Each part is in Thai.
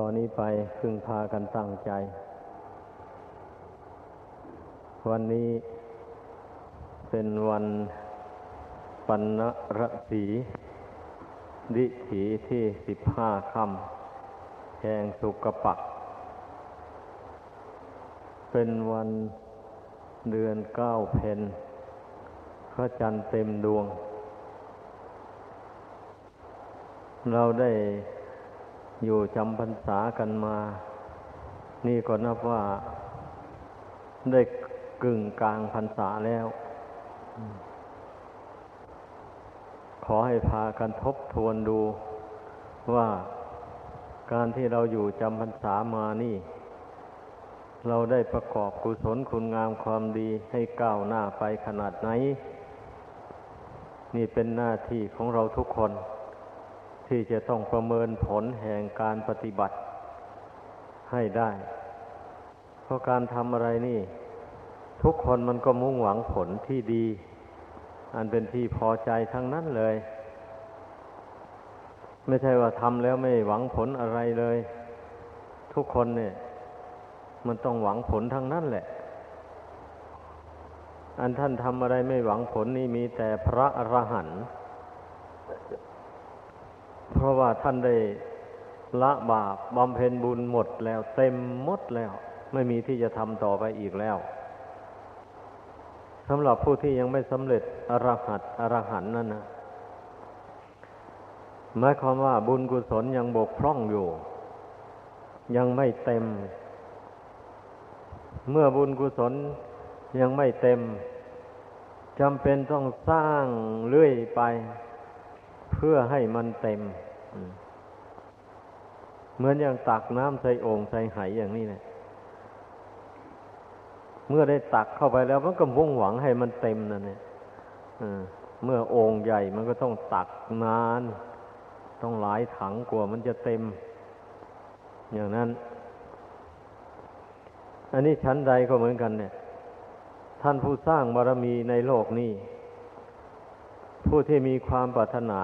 ตอนนี้ไปพึงพากันตั้งใจ วันนี้เป็นวันปัณรสีดิถีที่สิบห้าค่ำแห่งสุกปัก เป็นวันเดือนเก้าเพนพระจันทร์เต็มดวง เราได้ อยู่จำพรรษากันมา นี่ก็นับว่าได้กึ่งกลางพรรษาแล้ว ขอให้พากันทบทวนดูว่าการที่เราอยู่จำพรรษามานี่ เราได้ประกอบกุศลคุณงามความดีให้ก้าวหน้าไปขนาดไหน นี่เป็นหน้าที่ของเราทุกคน ที่จะต้องประเมินผลแห่งการปฏิบัติให้ได้ เพราะการทำอะไรนี่ ทุกคนมันก็มุ่งหวังผลที่ดี อันเป็นที่พอใจทั้งนั้นเลย ไม่ใช่ว่าทำแล้วไม่หวังผลอะไรเลย ทุกคนเนี่ย มันต้องหวังผลทั้งนั้นแหละ อันท่านทำอะไรไม่หวังผลนี่มีแต่พระอรหันต์ ราะว่าท่านได้ละบาปบำเพ็ญบุญหมดแล้วเต็มหมดแล้ว ไม่มีที่จะทำต่อไปอีกแล้วสำหรับผู้ที่ยังไม่สำเร็จอรหัตอรหันนั่นนะหมายความว่าบุญกุศลยังบกพร่องอยู่ ยังไม่เต็ม เมื่อบุญกุศลยังไม่เต็มจำเป็นต้องสร้างเรื่อยไป เพื่อให้มันเต็ม เหมือนอย่างตักน้ำใส่โอ่งใส่ไหอย่างนี้เนะเมื่อได้ตักเข้าไปแล้วมันก็มุ่งหวังให้มันเต็มนั่นเนี่ยเมื่อโอ่งใหญ่มันก็ต้องตักนาน ต้องหลายถังกว่ามันจะเต็ม อย่างนั้น อันนี้ชั้นใดก็เหมือนกัน เนี่ย ท่านผู้สร้างบารมีในโลกนี้ ผู้ที่มีความปรารถนา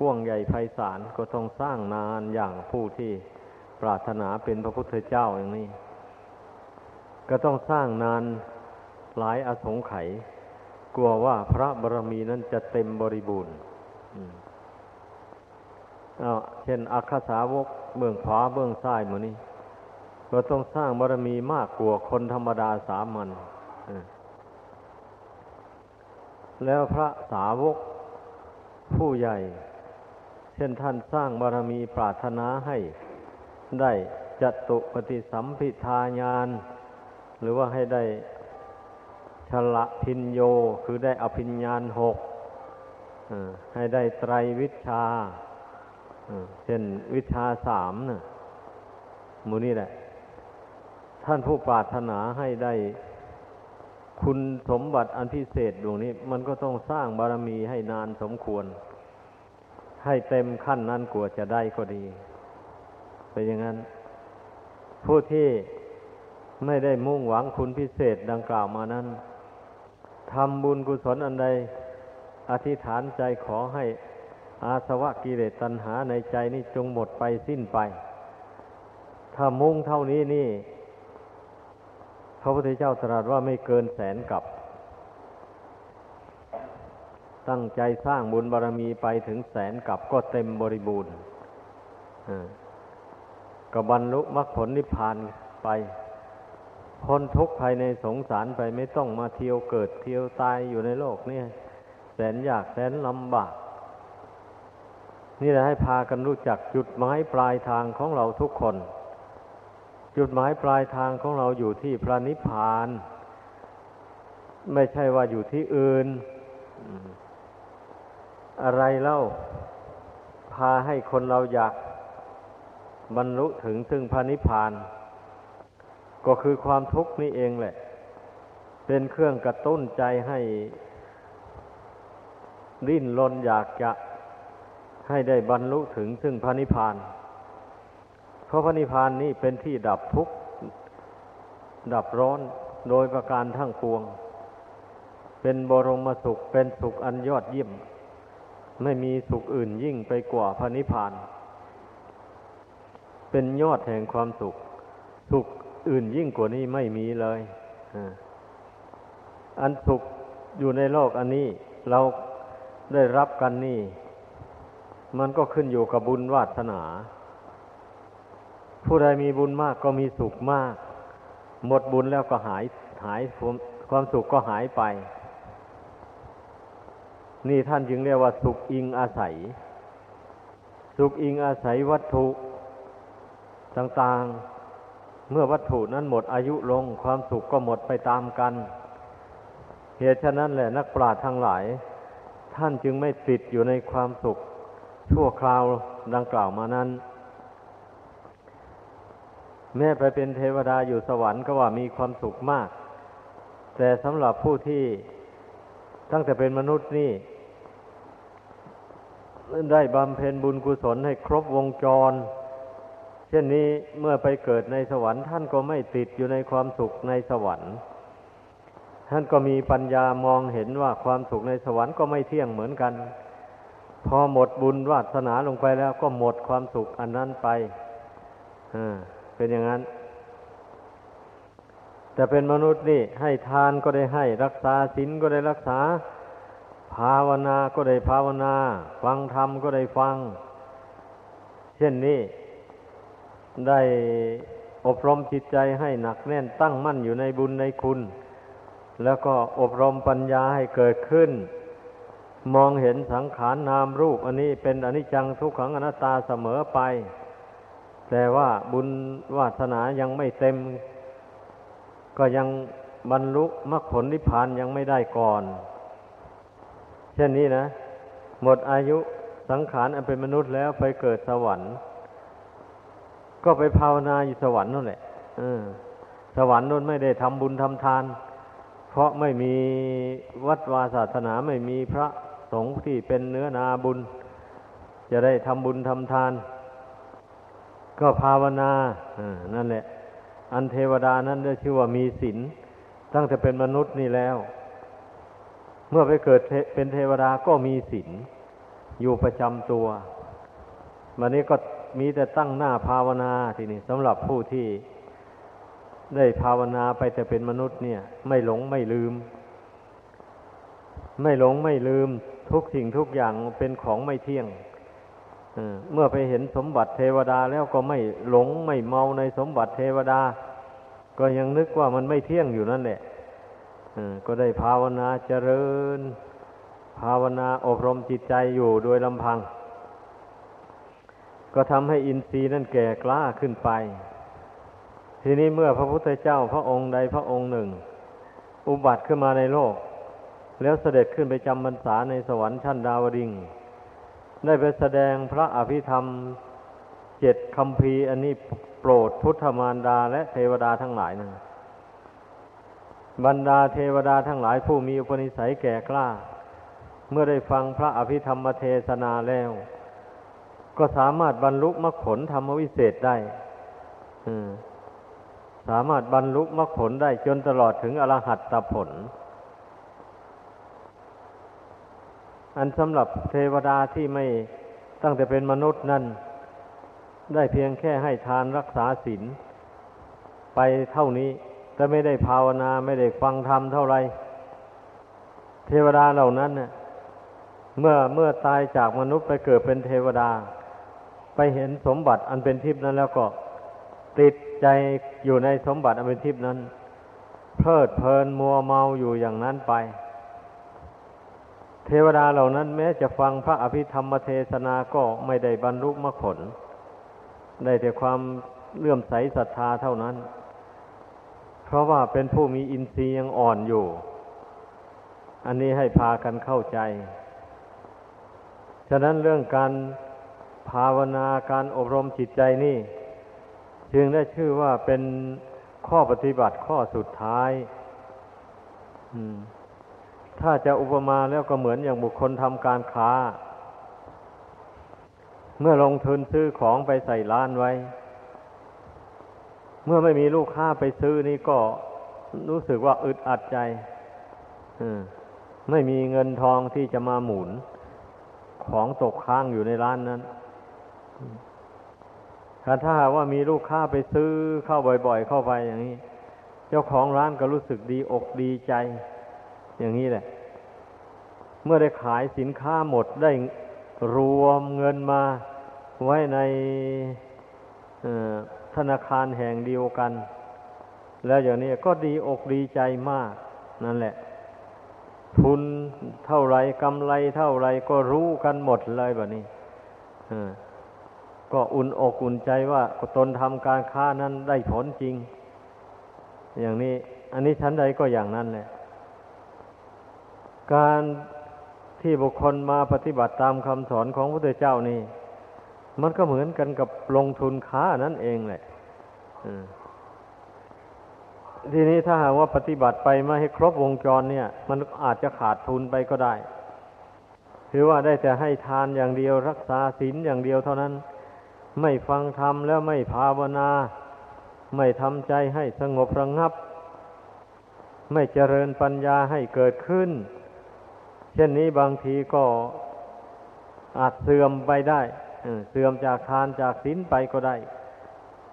กว้างใหญ่ไพศาลก็ต้องสร้างนานอย่างผู้ที่ปรารถนาเป็นพระพุทธเจ้าอย่างนี้ ก็ต้องสร้างนานหลายอสงไขยกลัวว่าพระบารมีนั้นจะเต็มบริบูรณ์เอาเช่นอัคสาวกเบื้องขวาเบื้องซ้ายมือนี้ก็ต้องสร้างบารมีมากกว่าคนธรรมดาสามัญแล้วพระสาวกผู้ใหญ่ ช่นท่านสร้างบารมีปรารถนาให้ได้จตุปฏิสัมพิทาญาณหรือว่าให้ได้ชละพินโยคือได้อภิญญาณหกให้ได้ไตรวิชาเช่นวิชาสามนะมูนี่แหละ ท่านผู้ปรารถนาให้ได้คุณสมบัติอันพิเศษดวงนี้ มันก็ต้องสร้างบารมีให้นานสมควร ให้เต็มขั้นนั้นกว่าจะได้ก็ดีเป็นอย่างนั้น ผู้ที่ไม่ได้มุ่งหวังคุณพิเศษดังกล่าวมานั้นทำบุญกุศลอันใด อธิษฐานใจขอให้อาสวะกิเลสตัณหาในใจนี้จงหมดไปสิ้นไป ถ้ามุ่งเท่านี้นี่ พระพุทธเจ้าตรัสว่าไม่เกินแสนกับ ตั้งใจสร้างบุญบารรมีไปถึงแสนกับก็เต็มบริบูรณ์ก็บรรลุมรรคผลนิพพานไป พ้นทุกข์ภายในสงสารไปไม่ต้องมาเที่ยวเกิดเที่ยวตายอยู่ในโลกนี่แสนยากแสนลำบาก นี่แหละให้พากันรู้จักจุดหมายปลายทางของเราทุกคน จุดหมายปลายทางของเราอยู่ที่พระนิพพาน ไม่ใช่ว่าอยู่ที่อื่น อะไรเล่าพาให้คนเราอยากบรรลุถึงซึ่งพระนิพพาน ก็คือความทุกข์นี่เองแหละ เป็นเครื่องกระตุ้นใจให้ดิ้นรนอยากจะให้ได้บรรลุถึงซึ่งพระนิพพาน เพราะพระนิพพานนี่เป็นที่ดับทุกข์ ดับร้อนโดยประการทั้งปวง เป็นบรมสุขเป็นสุขอันยอดเยี่ยม ไม่มีสุขอื่นยิ่งไปกว่าพระนิพพาน เป็นยอดแห่งความสุข สุขอื่นยิ่งกว่านี้ไม่มีเลยอันสุขอยู่ในโลกอันนี้ เราได้รับกันนี่ มันก็ขึ้นอยู่กับบุญวาสนา ผู้ใดมีบุญมากก็มีสุขมาก หมดบุญแล้วก็หายหายความสุขก็หายไป นี่ท่านจึงเรียกว่าสุขอิงอาศัย สุขอิงอาศัยวัตถุต่างๆ เมื่อวัตถุนั้นหมดอายุลงความสุขก็หมดไปตามกัน เหตุฉะนั้นแหละนักปราชญ์ทั้งหลาย ท่านจึงไม่ติดอยู่ในความสุข ชั่วคราวดังกล่าวมานั้น แม้ไปเป็นเทวดาอยู่สวรรค์ก็ว่ามีความสุขมาก แต่สำหรับผู้ที่ตั้งแต่เป็นมนุษย์นี่ ได้บำเพ็ญบุญกุศลให้ครบวงจร เช่นนี้เมื่อไปเกิดในสวรรค์ท่านก็ไม่ติดอยู่ในความสุขในสวรรค์ ท่านก็มีปัญญามองเห็นว่าความสุขในสวรรค์ก็ไม่เที่ยงเหมือนกัน พอหมดบุญวาสนาลงไปแล้วก็หมดความสุขอันนั้นไปเป็นอย่างนั้น แต่เป็นมนุษย์นี่ให้ทานก็ได้ให้รักษาศีลก็ได้รักษา ภาวนาก็ได้ภาวนา ฟังธรรมก็ได้ฟัง เช่นนี้ได้อบรมจิตใจให้หนักแน่นตั้งมั่นอยู่ในบุญในคุณ แล้วก็อบรมปัญญาให้เกิดขึ้น มองเห็นสังขารนามรูป อันนี้เป็นอนิจจังทุกขังอนัตตาเสมอไป แต่ว่าบุญวาสนายังไม่เต็ม ก็ยังบรรลุมรรคผลนิพพานยังไม่ได้ก่อน ช่นนี้นะ หมดอายุสังขารอันเป็นมนุษย์แล้วไปเกิดสวรรค์ ก็ไปภาวนาอยู่สวรรค์นั่นแหละสวรรค์นั่นไม่ได้ทำบุญทำทาน เพราะไม่มีวัดวาศาสนาไม่มีพระสงฆ์ที่เป็นเนื้อนาบุญ จะได้ทำบุญทำทาน ก็ภาวนานั่นแหละ อันเทวดานั้นได้ชื่อว่ามีศีลตั้งแต่เป็นมนุษย์นี่แล้ว เมื่อไปเกิดเป็นเทวดาก็มีศีลอยู่ประจำตัววันนี้ก็มีแต่ตั้งหน้าภาวนาทีนี้สำหรับผู้ที่ได้ภาวนาไปแต่เป็นมนุษย์เนี่ย ไม่หลงไม่ลืม ไม่หลงไม่ลืมทุกสิ่งทุกอย่างเป็นของไม่เที่ยงเมื่อไปเห็นสมบัติเทวดาแล้วก็ไม่หลงไม่เมาในสมบัติเทวดา ก็ยังนึกว่ามันไม่เที่ยงอยู่นั่นแหละ ก็ได้ภาวนาเจริญ ภาวนาอบรมจิตใจอยู่โดยลำพัง ก็ทำให้อินทรีย์นั่นแก่กล้าขึ้นไป ทีนี้เมื่อพระพุทธเจ้าพระองค์ใดพระองค์หนึ่ง อุบัติขึ้นมาในโลก แล้วเสด็จขึ้นไปจำพรรษาในสวรรค์ชั้นดาวดิงได้ไปแสดงพระอภิธรรมเจ็ดคำพีอันนี้โปรดพุทธมารดาและเทวดาทั้งหลายนะ บรรดาเทวดาทั้งหลายผู้มีอุปนิสัยแก่กล้า เมื่อได้ฟังพระอภิธรรมเทศนาแล้ว ก็สามารถบรรลุมรรคผลธรรมวิเศษได้สามารถบรรลุมรรคผลได้จนตลอดถึงอรหัตตผล อันสำหรับเทวดาที่ไม่ตั้งแต่เป็นมนุษย์นั่นได้เพียงแค่ให้ทานรักษาศีลไปเท่านี้ แต่ไม่ได้ภาวนาไม่ได้ฟังธรรมเท่าไรเทวดาเหล่านั้นเนี่ยเมื่อเมื่อตายจากมนุษย์ไปเกิดเป็นเทวดา ไปเห็นสมบัติอันเป็นทิพย์นั้นแล้วก็ติดใจอยู่ในสมบัติอันเป็นทิพย์นั้น เพลิดเพลินมัวเมาอยู่อย่างนั้นไป เทวดาเหล่านั้นแม้จะฟังพระอภิธรรมเทศนาก็ไม่ได้บรรลุมรรคผล ได้แต่ความเลื่อมใสศรัทธาเท่านั้น เพราะว่าเป็นผู้มีอินทรีย์ยังอ่อนอยู่ อันนี้ให้พากันเข้าใจ ฉะนั้นเรื่องการภาวนาการอบรมจิตใจนี่ จึงได้ชื่อว่าเป็นข้อปฏิบัติข้อสุดท้าย ถ้าจะอุปมาแล้วก็เหมือนอย่างบุคคลทำการค้า เมื่อลงทุนซื้อของไปใส่ร้านไว้ มื่อไม่มีลูกค้าไปซื้อนี่ก็รู้สึกว่าอึดอัดใจไม่มีเงินทองที่จะมาหมุน ของตกค้างอยู่ในร้านนั้นถ้าหากว่ามีลูกค้าไปซื้อเข้าบ่อย ๆ เข้าไปอย่างนี้ เจ้าของร้านก็รู้สึกดีอกดีใจ อย่างนี้แหละ เมื่อได้ขายสินค้าหมดได้รวมเงินมาไว้ใน ธนาคารแห่งเดียวกัน แล้วอย่างนี้ก็ดีอกดีใจมาก นั่นแหละ ทุนเท่าไรกำไรเท่าไรก็รู้กันหมดเลยแบบนี้ก็อุ่นอกอุ่นใจว่าตนทำการค้านั้นได้ผลจริง อย่างนี้ อันนี้ชั้นใดก็อย่างนั้นแหละ การที่บุคคลมาปฏิบัติตามคำสอนของพระพุทธเจ้านี่ มันก็เหมือนกันกับลงทุนค้านั่นเองแหละทีนี้ถ้าหากว่าปฏิบัติไปไม่ให้ครบวงจรเนี่ย มันอาจจะขาดทุนไปก็ได้ ถือว่าได้แต่ให้ทานอย่างเดียวรักษาศีลอย่างเดียวเท่านั้น ไม่ฟังธรรมแล้วไม่ภาวนา ไม่ทำใจให้สงบระงับ ไม่เจริญปัญญาให้เกิดขึ้น เช่นนี้บางทีก็อาจเสื่อมไปได้ เสื่อมจากทานจากศีลไปก็ได้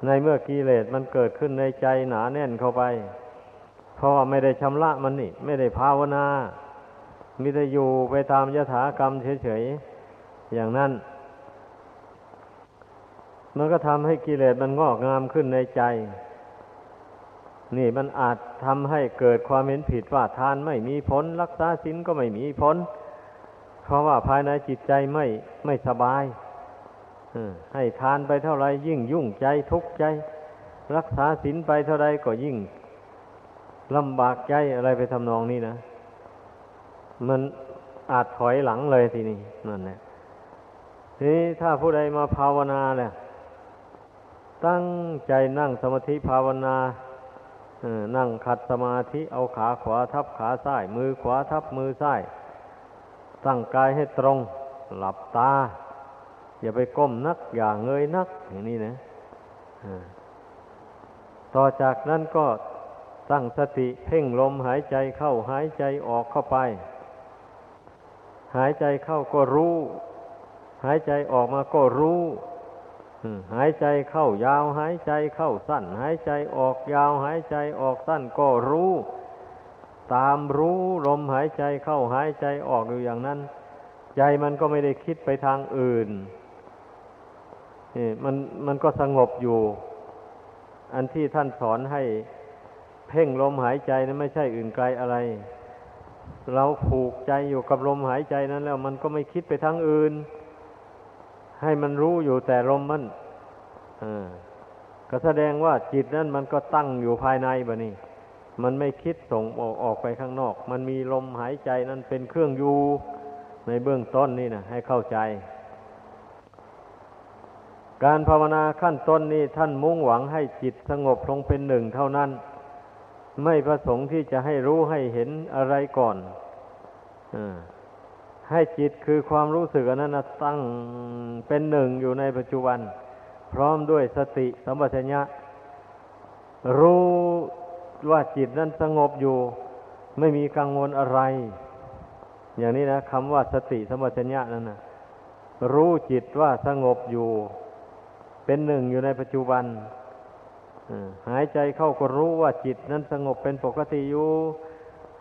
ในเมื่อกิเลสมันเกิดขึ้นในใจหนาแน่นเข้าไป เพราะว่าไม่ได้ชำระมันนี่ ไม่ได้ภาวนามิได้อยู่ไปตามยถากรรมเฉยๆ อย่างนั้น มันก็ทำให้กิเลสมันงอกงามขึ้นในใจ นี่มันอาจทำให้เกิดความเห็นผิดว่าทานไม่มีผล รักษาศีลก็ไม่มีผล เพราะว่าภายในจิตใจไม่ไม่สบาย ให้ทานไปเท่าไรยิ่งยุ่งใจทุกข์ใจ รักษาศีลไปเท่าไรก็ยิ่งลำบากใจอะไรไปทำนองนี้นะ มันอาจถอยหลังเลยทีนี้นั่นแหละทีนี้ถ้าผู้ใดมาภาวนาเนี่ยตั้งใจนั่งสมาธิภาวนานั่งขัดสมาธิเอาขาขวาทับขาซ้าย มือขวาทับมือซ้าย ตั้งกายให้ตรง หลับตา อย่าไปก้มนัก อย่าเงยนัก อย่างนี้นะต่อจากนั้นก็ตั้งสติเพ่งลมหายใจเข้าหายใจออกเข้าไป หายใจเข้าก็รู้ หายใจออกมาก็รู้หายใจเข้ายาว หายใจเข้าสั้น หายใจออกยาว หายใจออกสั้นก็รู้ ตามรู้ลมหายใจเข้าหายใจออกอยู่อย่างนั้น ใจมันก็ไม่ได้คิดไปทางอื่น มันมันก็สงบอยู่ อันที่ท่านสอนให้เพ่งลมหายใจนั้นไม่ใช่อื่นไกลอะไร เราผูกใจอยู่กับลมหายใจนั้น แล้ว มันก็ไม่คิดไปทางอื่น ให้มันรู้อยู่แต่ลมมันอก็แสดงว่าจิตนั้นมันก็ตั้งอยู่ภายในบะนี่มันไม่คิดส่งออกออกไปข้างนอก มันมีลมหายใจนั้นเป็นเครื่องอยู่ในเบื้องต้นนี่นะให้เข้าใจ การภาวนาขั้นต้นนี้ท่านมุ่งหวังให้จิตสงบลงเป็นหนึ่งเท่านั้น ไม่ประสงค์ที่จะให้รู้ให้เห็นอะไรก่อนอให้จิตคือความรู้สึกนั้นตั้งเป็นหนึ่งอยู่ในปัจจุบัน พร้อมด้วยสติสัมปชัญญะ รู้ว่าจิตนั้นสงบอยู่ ไม่มีกังวลอะไร อย่างนี้นะคำว่าสติสัมปชัญญะนั่นนะรู้จิตว่าสงบอยู่ เป็นหนึ่งอยู่ในปัจจุบันหายใจเข้าก็รู้ว่าจิตนั้นสงบเป็นปกติอยู่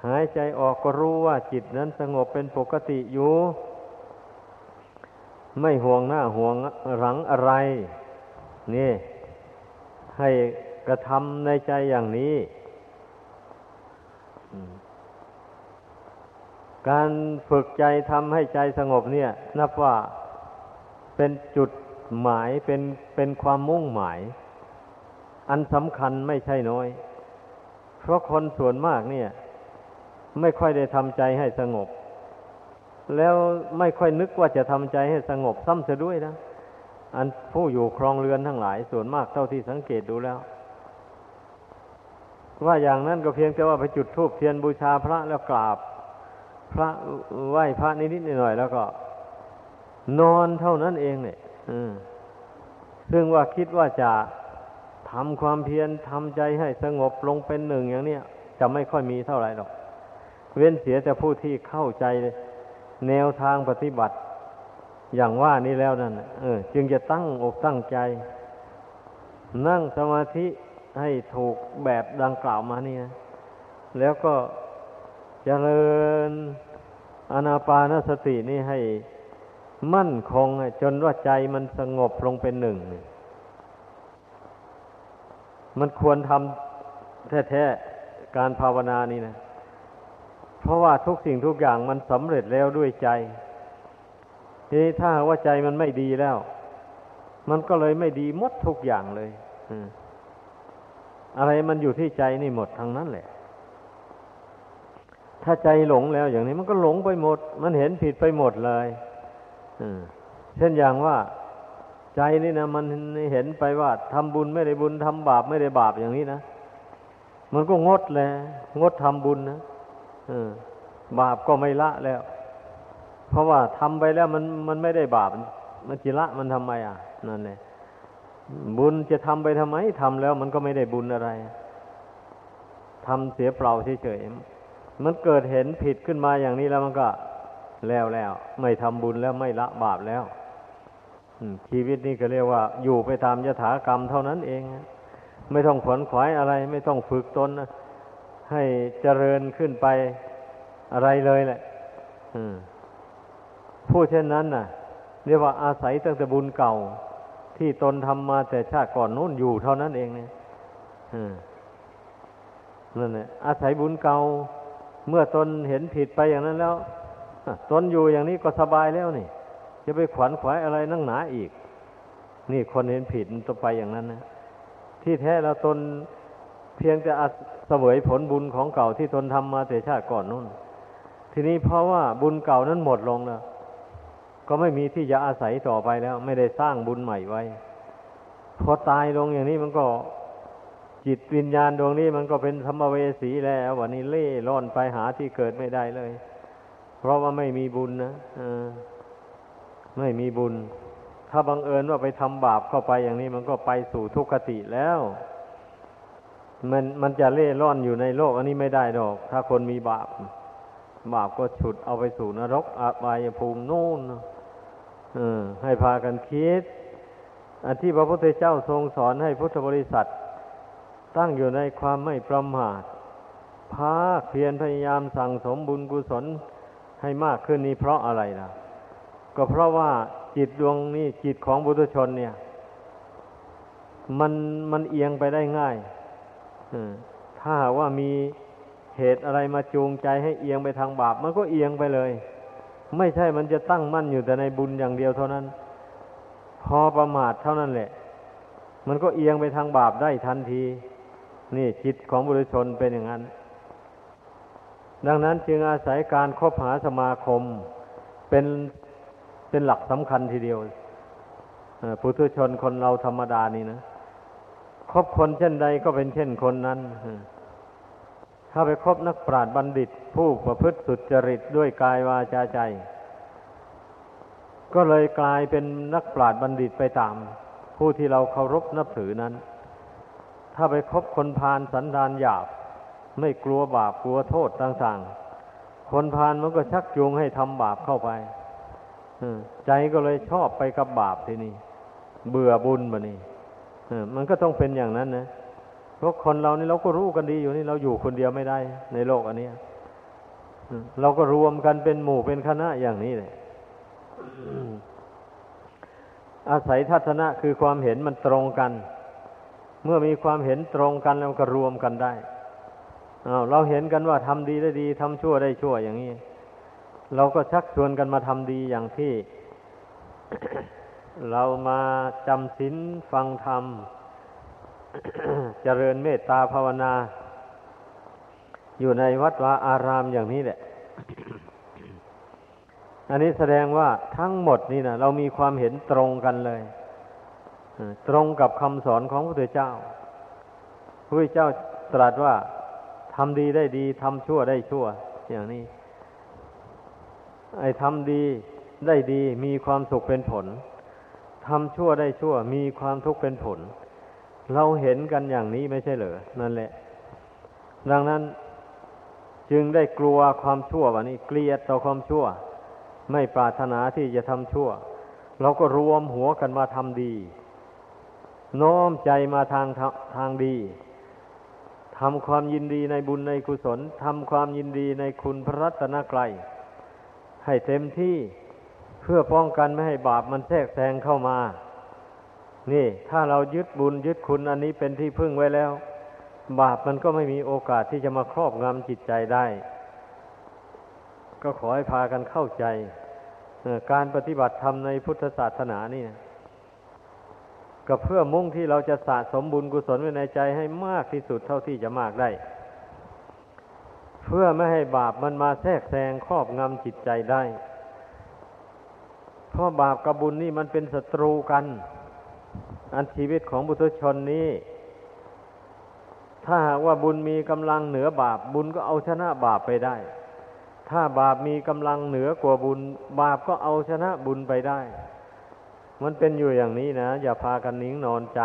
หายใจออกก็รู้ว่าจิตนั้นสงบเป็นปกติอยู่ ไม่ห่วงหน้าห่วงหลังอะไร นี่ ให้กระทำในใจอย่างนี้การฝึกใจทำให้ใจสงบเนี่ย นับว่าเป็นจุด หมายเป็นเป็นความมุ่งหมาย อันสำคัญไม่ใช่น้อย เพราะคนส่วนมากเนี่ย ไม่ค่อยได้ทำใจให้สงบ แล้วไม่ค่อยนึกว่าจะทำใจให้สงบซ้ำเสียด้วยนะอันผู้อยู่ครองเรือนทั้งหลาย ส่วนมากเท่าที่สังเกตดูแล้ว ว่าอย่างนั้นก็เพียงแต่ว่าไปจุดธูปเทียนบูชาพระแล้วกราบ พระไหว้พระนิดๆหน่อยๆแล้วก็ นอนเท่านั้นเองเนี่ย ซึ่งว่าคิดว่าจะทำความเพียรทำใจให้สงบลงเป็นหนึ่งอย่างนี้จะไม่ค่อยมีเท่าไหร่หรอก เว้นเสียแต่ผู้ที่เข้าใจแนวทางปฏิบัติ อย่างว่านี้แล้วนั่นเออ จึงจะตั้งอกตั้งใจ นั่งสมาธิให้ถูกแบบดังกล่าวมานี่นะแล้วก็จเจริญอนาปานสตินี่ให้ มั่นคงจนว่าใจมันสงบลงเป็นหนึ่ง มันควรทำแท้ๆการภาวนานี่นะ เพราะว่าทุกสิ่งทุกอย่างมันสำเร็จแล้วด้วยใจ ทีนี้ถ้าว่าใจมันไม่ดีแล้ว มันก็เลยไม่ดีหมดทุกอย่างเลยอะไรมันอยู่ที่ใจนี่หมดทั้งนั้นแหละ ถ้าใจหลงแล้วอย่างนี้มันก็หลงไปหมด มันเห็นผิดไปหมดเลย เช่นอย่างว่าใจนี่นะมันเห็นไปว่าทำบุญไม่ได้บุญทำบาปไม่ได้บาปอย่างนี้นะมันก็งดแลยงดทำบุญนะบาปก็ไม่ละแล้ว เพราะว่าทำไปแล้วมันมันไม่ได้บาป มันจิละมันทำไมอะนั่นแหละบุญจะทำไปทำไมทำแล้วมันก็ไม่ได้บุญอะไรทำเสียเปล่าเฉยๆมันเกิดเห็นผิดขึ้นมาอย่างนี้แล้วมันก็ แล้วแล้ว ไม่ทำบุญแล้วไม่ละบาปแล้วชีวิตนี้ก็เรียกว่า อยู่ไปตามยถากรรมเท่านั้นเอง ไม่ต้องขวนขวายอะไร ไม่ต้องฝึกตนให้เจริญขึ้นไปอะไรเลยแหละผู้เช่นนั้นน่ะ เรียกว่าอาศัยตั้งแต่บุญเก่า ที่ตนทำมาแต่ชาติก่อนนู้นอยู่เท่านั้นเองเนี่ยนั่นแหละอาศัยบุญเก่า เมื่อตนเห็นผิดไปอย่างนั้นแล้ว ตนอยู่อย่างนี้ก็สบายแล้วนี่ จะไปขวัญขวายอะไรนั่งหนาอีก นี่คนเห็นผิดตัวไปอย่างนั้นนะที่แท้เราตนเพียงแต่เสวยผลบุญของเก่าที่ตนทำมาแต่ชาติก่อนนู้นทีนี้เพราะว่าบุญเก่านั้นหมดลงแล้วก็ไม่มีที่จะอาศัยต่อไปแล้ว ไม่ได้สร้างบุญใหม่ไว้ พอตายลงอย่างนี้มันก็จิตวิญญาณดวงนี้มันก็เป็นธรรมเวสีแล้ว วันนี้เล่ร่อนไปหาที่เกิดไม่ได้เลย ราะว่าไม่มีบุญนะไม่มีบุญ ถ้าบังเอิญว่าไปทำบาปเข้าไปอย่างนี้มันก็ไปสู่ทุกขติแล้ว มันมันจะเล่ร่อนอยู่ในโลก อันนี้ไม่ได้ดอก ถ้าคนมีบาป บาปก็ฉุดเอาไปสู่นรกอบายภูมินู่นให้พากันคิด อันที่พระพุทธเจ้าทรงสอนให้พุทธบริษัท ตั้งอยู่ในความไม่ประมาทภาคเพียรพยายามสั่งสมบุญกุศล ให้มากขึ้นนี้เพราะอะไรล่ะ ก็เพราะว่าจิตดวงนี้จิตของบุตุชนเนี่ย มันมันเอียงไปได้ง่ายถ้าว่ามีเหตุอะไรมาจูงใจให้เอียงไปทางบาป มันก็เอียงไปเลย ไม่ใช่มันจะตั้งมั่นอยู่แต่ในบุญอย่างเดียวเท่านั้น พอประมาทเท่านั้นแหละ มันก็เอียงไปทางบาปได้ทันที นี่จิตของบุรุชนเป็นอย่างนั้น ดังนั้นจึงอาศัยการคบหาสมาคมเป็นเป็นหลักสำคัญทีเดียวปุถุชนคนเราธรรมดานี่นะคบคนเช่นใดก็เป็นเช่นคนนั้น ถ้าไปคบนักปราชญ์บัณฑิต ผู้ประพฤติสุจริตด้วยกายวาจาใจ ก็เลยกลายเป็นนักปราชญ์บัณฑิตไปตาม ผู้ที่เราเคารพนับถือนั้น ถ้าไปคบคนพาลสันดานหยาบ ไม่กลัวบาปกลัวโทษต่างๆ คนพาลมันก็ชักจูงให้ทำบาปเข้าไปใจก็เลยชอบไปกับบาปทีนี้เบื่อบุญมานี่มันก็ต้องเป็นอย่างนั้นนะเพราะคนเรานี่เราก็รู้กันดีอยู่นี่เราอยู่คนเดียวไม่ได้ ในโลกอันนี้เราก็รวมกันเป็นหมู่เป็นคณะอย่างนี้เลยอาศัยทัศนะคือความเห็นมันตรงกัน เมื่อมีความเห็นตรงกันแล้วก็รวมกันได้ เราเห็นกันว่าทำดีได้ดีทำชั่วได้ชั่วอย่างนี้ เราก็ชักชวนกันมาทำดีอย่างที่ เรามาจำศีลฟังธรรม เจริญเมตตาภาวนา อยู่ในวัดวาอารามอย่างนี้แหละ อันนี้แสดงว่าทั้งหมดนี่นะเรามีความเห็นตรงกันเลย ตรงกับคำสอนของพระพุทธเจ้าพระพุทธเจ้าตรัสว่า ทำดีได้ดีทำชั่วได้ชั่ว อย่างนี้ ไอ้ทำดีได้ดีมีความสุขเป็นผลทำชั่วได้ชั่ว มีความทุกข์เป็นผล เราเห็นกันอย่างนี้ไม่ใช่เหรอนั่นแหละ ดังนั้นจึงได้กลัวความชั่ววันนี้ เกลียดต่อความชั่ว ไม่ปรารถนาที่จะทำชั่ว เราก็รวมหัวกันมาทำดีโน้มใจมาทางทางดี ทำความยินดีในบุญในกุศลทำความยินดีในคุณพระรัตนกรัยให้เต็มที่เพื่อป้องกันไม่ให้บาปมันแทรกแซงเข้ามา นี่ ถ้าเรายึดบุญยึดคุณอันนี้เป็นที่พึ่งไว้แล้ว บาปมันก็ไม่มีโอกาสที่จะมาครอบงำจิตใจได้ ก็ขอให้พากันเข้าใจ การปฏิบัติธรรมในพุทธศาสนานี่นะ ก็เพื่อมุ่งที่เราจะสะสมบุญกุศลไว้ในใจให้มากที่สุดเท่าที่จะมากได้ เพื่อไม่ให้บาปมันมาแทรกแซงครอบงำจิตใจได้ เพราะบาปกับบุญนี่มันเป็นศัตรูกัน อันชีวิตของบุตรชนนี้ถ้าหากว่าบุญมีกำลังเหนือบาป บุญก็เอาชนะบาปไปได้ ถ้าบาปมีกำลังเหนือกว่าบุญ บาปก็เอาชนะบุญไปได้ มันเป็นอยู่อย่างนี้นะ อย่าพากันนิ่งนอนใจ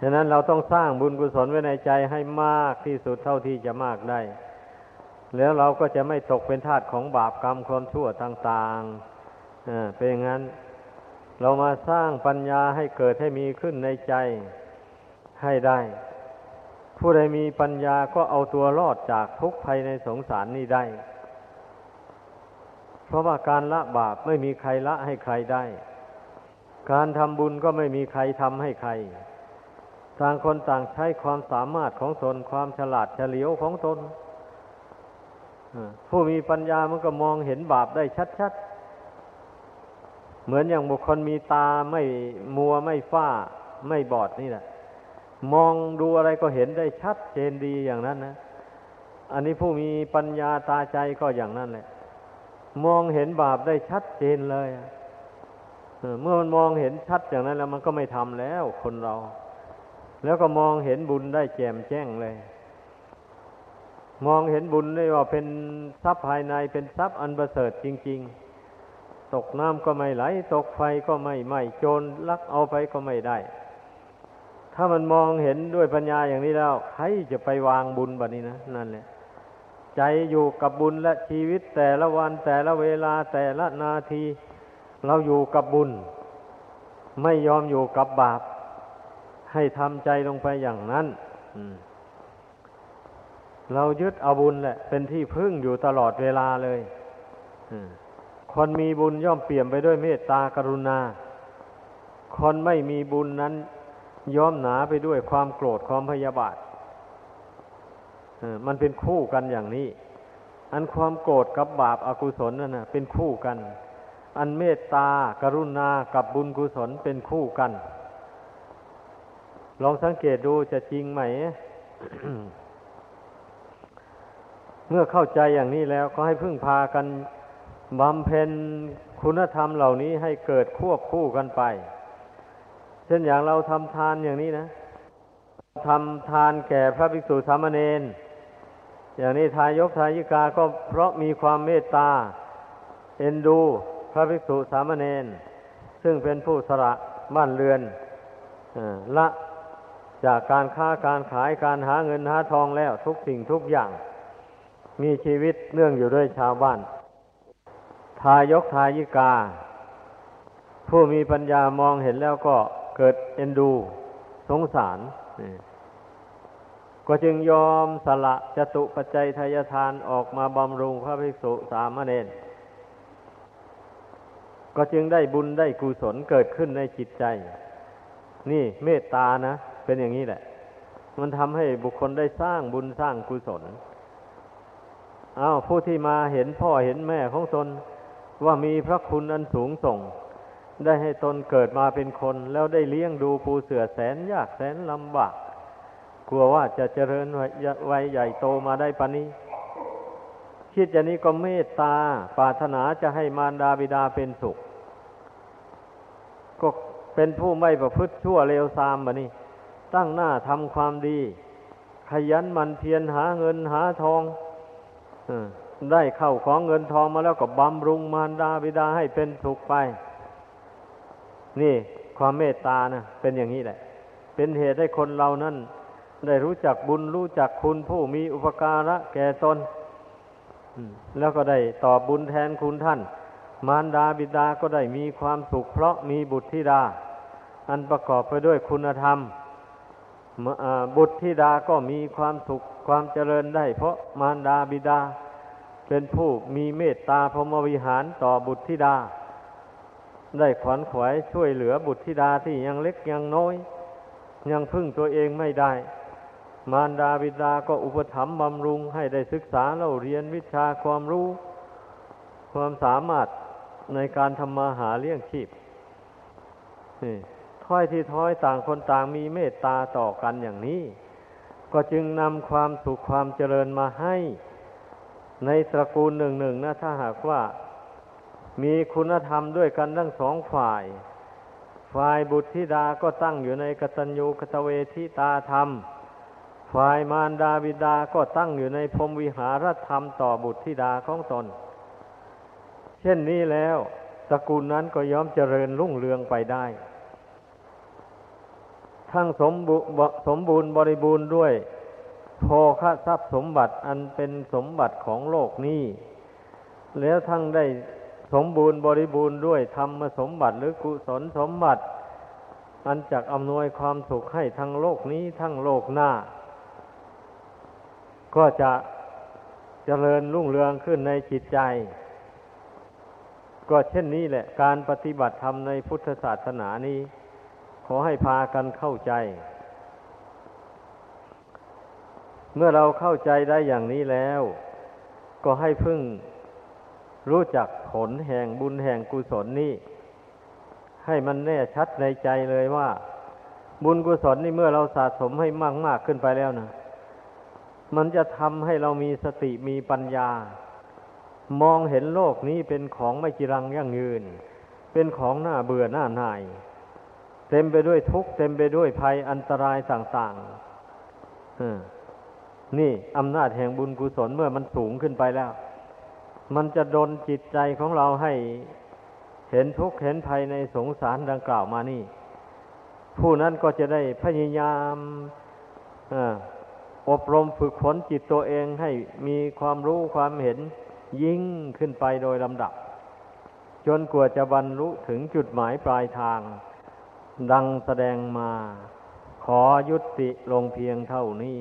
ฉะนั้นเราต้องสร้างบุญกุศลไว้ในใจให้มากที่สุดเท่าที่จะมากได้ แล้วเราก็จะไม่ตกเป็นทาสของบาปกรรมความชั่วต่างๆเป็นอย่างนั้น เรามาสร้างปัญญาให้เกิดให้มีขึ้นในใจให้ได้ ผู้ใดมีปัญญาก็เอาตัวรอดจากทุกภัยในสงสารนี้ได้ เพราะว่าการละบาปไม่มีใครละให้ใครได้ การทำบุญก็ไม่มีใครทำให้ใคร ต่างคนต่างใช้ความสามารถของตนความฉลาดเฉลียวของตนผู้มีปัญญามันก็มองเห็นบาปได้ชัดๆ เหมือนอย่างบุคคลมีตาไม่มัวไม่ฝ้า ไม่บอดนี่แหละ มองดูอะไรก็เห็นได้ชัดเจนดีอย่างนั้นนะ อันนี้ผู้มีปัญญาตาใจก็อย่างนั้นแหละ มองเห็นบาปได้ชัดเจนเลยเมื่อมันมองเห็นชัดอย่างนั้นแล้วมันก็ไม่ทำแล้วคนเรา แล้วก็มองเห็นบุญได้แจ่มแจ้งเลย มองเห็นบุญได้ว่าเป็นทรัพย์ภายในเป็นทรัพย์อันประเสริฐจริง ๆ ตกน้ำก็ไม่ไหล ตกไฟก็ไม่ไหม้โจรลักเอาไปก็ไม่ได้ ถ้ามันมองเห็นด้วยปัญญาอย่างนี้แล้วใครจะไปวางบุญแบบนี้นะนั่นแหละ ใจอยู่กับบุญและชีวิตแต่ละวันแต่ละเวลาแต่ละนาที เราอยู่กับบุญ ไม่ยอมอยู่กับบาป ให้ทำใจลงไปอย่างนั้นเรายึดเอาบุญแหละ เป็นที่พึ่งอยู่ตลอดเวลาเลยคนมีบุญย่อมเปี่ยมไปด้วยเมตตากรุณา คนไม่มีบุญนั้นย่อมหนาไปด้วยความโกรธความพยาบาท มันเป็นคู่กันอย่างนี้ อันความโกรธกับบาปอากุศลนั่นนะเป็นคู่กัน อันเมตตากรุณากับบุญกุศลเป็นคู่กัน ลองสังเกตดูจะจริงไหม เมื่อเข้าใจอย่างนี้แล้วก็ให้พึ่งพากันบำเพ็ญคุณธรรมเหล่านี้ให้เกิดควบคู่กันไป เช่นอย่างเราทำทานอย่างนี้นะทำทานแก่พระภิกษุสามเณร อย่างนี้ทายกทายิกาก็เพราะมีความเมตตา เอ็นดูพระภิกษุสามเณรซึ่งเป็นผู้สละบ้านเรือนละจากการค้าการขายการหาเงินหาทองแล้วทุกสิ่งทุกอย่าง มีชีวิตเนื่องอยู่ด้วยชาวบ้าน ทายกทายิกา ผู้มีปัญญามองเห็นแล้วก็เกิดเอ็นดู สงสาร ก็จึงยอมสละจตุปัจจัยทายทานออกมาบำรุงพระภิกษุสามเณรก็จึงได้บุญได้กุศลเกิดขึ้นในจิตใจ นี่เมตตานะ เป็นอย่างนี้แหละ มันทำให้บุคคลได้สร้างบุญสร้างกุศลอา้าวผู้ที่มาเห็นพ่อเห็นแม่ของตนว่ามีพระคุณอันสูงส่ง ได้ให้ตนเกิดมาเป็นคน แล้วได้เลี้ยงดูปูเสือแสนยากแสนลำบาก กลัวว่าจะเจริญไว้ใหญ่โตมาได้ปานนี้ คิดอย่างนี้ก็เมตตาปรารถนาจะให้มารดาบิดาเป็นสุข ก็เป็นผู้ไม่ประพฤติชั่วเลวทรามบะนี้ ตั้งหน้าทำความดี ขยันมันเพียรหาเงินหาทองได้เข้าของเงินทองมาแล้วก็บำรุงมารดาบิดาให้เป็นสุขไป นี่ความเมตตานะเป็นอย่างนี้แหละ เป็นเหตุให้คนเรานั้น ได้รู้จักบุญรู้จักคุณผู้มีอุปการะแก่ตนแล้วก็ได้ตอบบุญแทนคุณท่าน มารดาบิดาก็ได้มีความสุขเพราะมีบุตรธิดา อันประกอบไปด้วยคุณธรรมบุตรธิดาก็มีความสุขความเจริญได้ เพราะมารดาบิดา เป็นผู้มีเมตตาพรหมวิหารต่อบุตรธิดา ได้ขวัญขวายช่วยเหลือบุตรธิดาที่ยังเล็กยังน้อย ยังพึ่งตัวเองไม่ได้ มารดาบิดาก็อุปถัมภ์บำรุงให้ได้ศึกษาเล่าเรียนวิชาความรู้ ความสามารถในการทำมาหาเลี้ยงชีพนี่ถ้อยที่ถ้อยต่างคนต่างมีเมตตาต่อกันอย่างนี้ ก็จึงนำความสุขความเจริญมาให้ ในตระกูลหนึ่งหนึ่งนะถ้าหากว่า มีคุณธรรมด้วยกันทั้งสองฝ่าย ฝ่ายบุตรธิดาก็ตั้งอยู่ในกตัญญูกตเวทิตาธรรม ฝ่ายมารดาบิดาก็ตั้งอยู่ในพรมวิหารธรรมต่อบุตรธิดาของตน เช่นนี้แล้วตระกูลนั้นก็ย่อมเจริญรุ่งเรืองไปได้ ทั้งสมบูสมบูรณ์บริบูรณ์ด้วยโภคทรัพย์สมบัติอันเป็นสมบัติของโลกนี้ แล้วทั้งได้สมบูรณ์บริบูรณ์ด้วยธรรมสมบัติหรือกุศลสมบัติ อันจักอำนวยความสุขให้ทั้งโลกนี้ทั้งโลกหน้า ก็จะเจริญรุ่งเรืองขึ้นในจิตใจ ก็เช่นนี้แหละ การปฏิบัติธรรมในพุทธศาสนานี้ ขอให้พากันเข้าใจ เมื่อเราเข้าใจได้อย่างนี้แล้ว ก็ให้พึ่งรู้จักผลแห่งบุญแห่งกุศลนี้ ให้มันแน่ชัดในใจเลยว่า บุญกุศลนี่เมื่อเราสะสมให้มากมากขึ้นไปแล้วนะ มันจะทำให้เรามีสติมีปัญญา มองเห็นโลกนี้เป็นของไม่จีรังยั่งยืน เป็นของน้าเบื่อหน้าหน่าย เต็มไปด้วยทุกข์เต็มไปด้วยภัยอันตรายต่างๆนี่อำนาจแห่งบุญกุศลเมื่อมันสูงขึ้นไปแล้ว มันจะดนจิตใจของเราให้เห็นทุกข์เห็นภัยในสงสารดังกล่าวมานี่ ผู้นั้นก็จะได้พยายาม อบรมฝึกฝนจิตตัวเองให้มีความรู้ความเห็นยิ่งขึ้นไปโดยลำดับ จนกว่าจะบรรลุถึงจุดหมายปลายทาง ดังแสดงมา ขอยุติลงเพียงเท่านี้